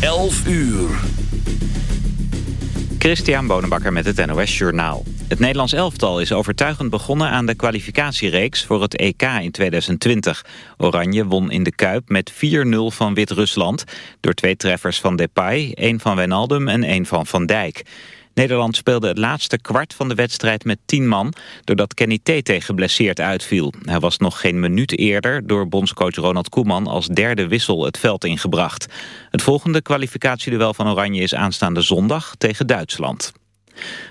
11 uur. Christian Bonenbakker met het NOS Journaal. Het Nederlands elftal is overtuigend begonnen aan de kwalificatiereeks voor het EK in 2020. Oranje won in de Kuip met 4-0 van Wit-Rusland... door twee treffers van Depay, één van Wijnaldum en één van Van Dijk. Nederland speelde het laatste kwart van de wedstrijd met 10 man... doordat Kenny Tete geblesseerd uitviel. Hij was nog geen minuut eerder door bondscoach Ronald Koeman... als derde wissel het veld ingebracht. Het volgende kwalificatieduel van Oranje is aanstaande zondag tegen Duitsland.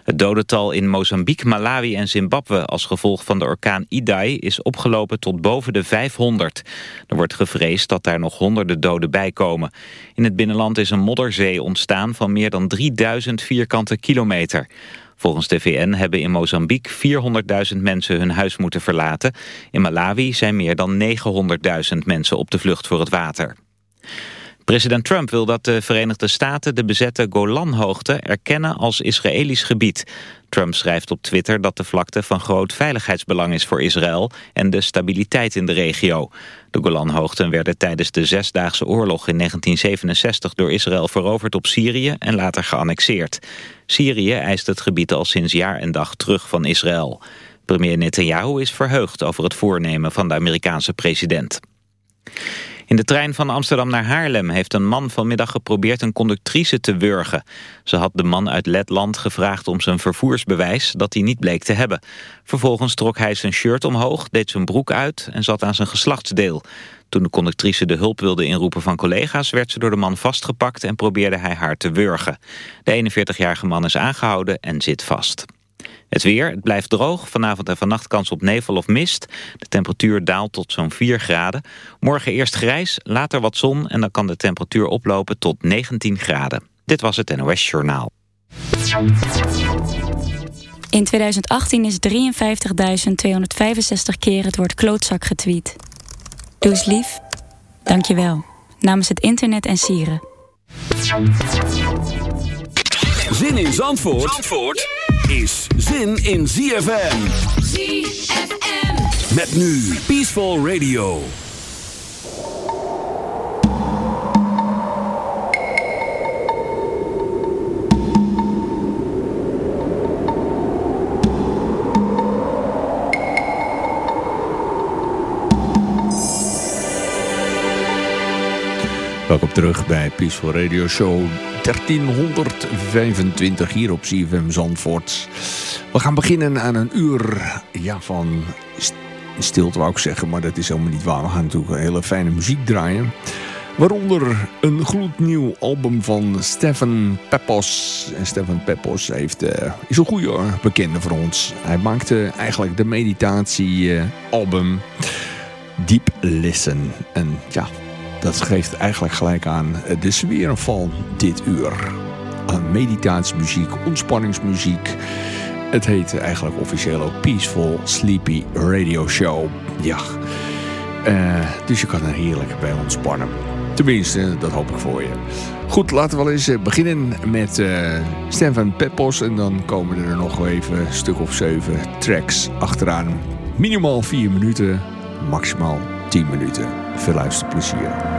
Het dodental in Mozambique, Malawi en Zimbabwe als gevolg van de orkaan Idai is opgelopen tot boven de 500. Er wordt gevreesd dat daar nog honderden doden bij komen. In het binnenland is een modderzee ontstaan van meer dan 3000 vierkante kilometer. Volgens de VN hebben in Mozambique 400.000 mensen hun huis moeten verlaten. In Malawi zijn meer dan 900.000 mensen op de vlucht voor het water. President Trump wil dat de Verenigde Staten de bezette Golanhoogte erkennen als Israëlisch gebied. Trump schrijft op Twitter dat de vlakte van groot veiligheidsbelang is voor Israël en de stabiliteit in de regio. De Golanhoogten werden tijdens de Zesdaagse Oorlog in 1967 door Israël veroverd op Syrië en later geannexeerd. Syrië eist het gebied al sinds jaar en dag terug van Israël. Premier Netanyahu is verheugd over het voornemen van de Amerikaanse president. In de trein van Amsterdam naar Haarlem heeft een man vanmiddag geprobeerd een conductrice te wurgen. Ze had de man uit Letland gevraagd om zijn vervoersbewijs dat hij niet bleek te hebben. Vervolgens trok hij zijn shirt omhoog, deed zijn broek uit en zat aan zijn geslachtsdeel. Toen de conductrice de hulp wilde inroepen van collega's... werd ze door de man vastgepakt en probeerde hij haar te wurgen. De 41-jarige man is aangehouden en zit vast. Het weer, het blijft droog. Vanavond en vannacht kans op nevel of mist. De temperatuur daalt tot zo'n 4 graden. Morgen eerst grijs, later wat zon... en dan kan de temperatuur oplopen tot 19 graden. Dit was het NOS Journaal. In 2018 is 53.265 keer het woord klootzak getweet. Doe eens lief. Dank je wel. Namens het internet en sieren. Zin in Zandvoort? Zandvoort? Is zin in ZFM. ZFM. Met nu Peaceful Radio. Welkom terug bij Peaceful Radio Show 1325 hier op CFM Zandvoort. We gaan beginnen aan een uur ja, van stilte wou ik zeggen, maar dat is helemaal niet waar. We gaan natuurlijk hele fijne muziek draaien. Waaronder een gloednieuw album van Stefan Peppos. En Stefan Peppos heeft, uh, is een goede bekende voor ons. Hij maakte eigenlijk de meditatiealbum Deep Listen. En ja, dat geeft eigenlijk gelijk aan de sfeer van dit uur. Meditatiemuziek, ontspanningsmuziek. Het heet eigenlijk officieel ook Peaceful Sleepy Radio Show. Ja, uh, dus je kan er heerlijk bij ontspannen. Tenminste, dat hoop ik voor je. Goed, laten we wel eens beginnen met uh, Stefan Peppos. En dan komen er nog even een stuk of zeven tracks achteraan. Minimaal vier minuten, maximaal 10 minuten. Veel luisterplezier.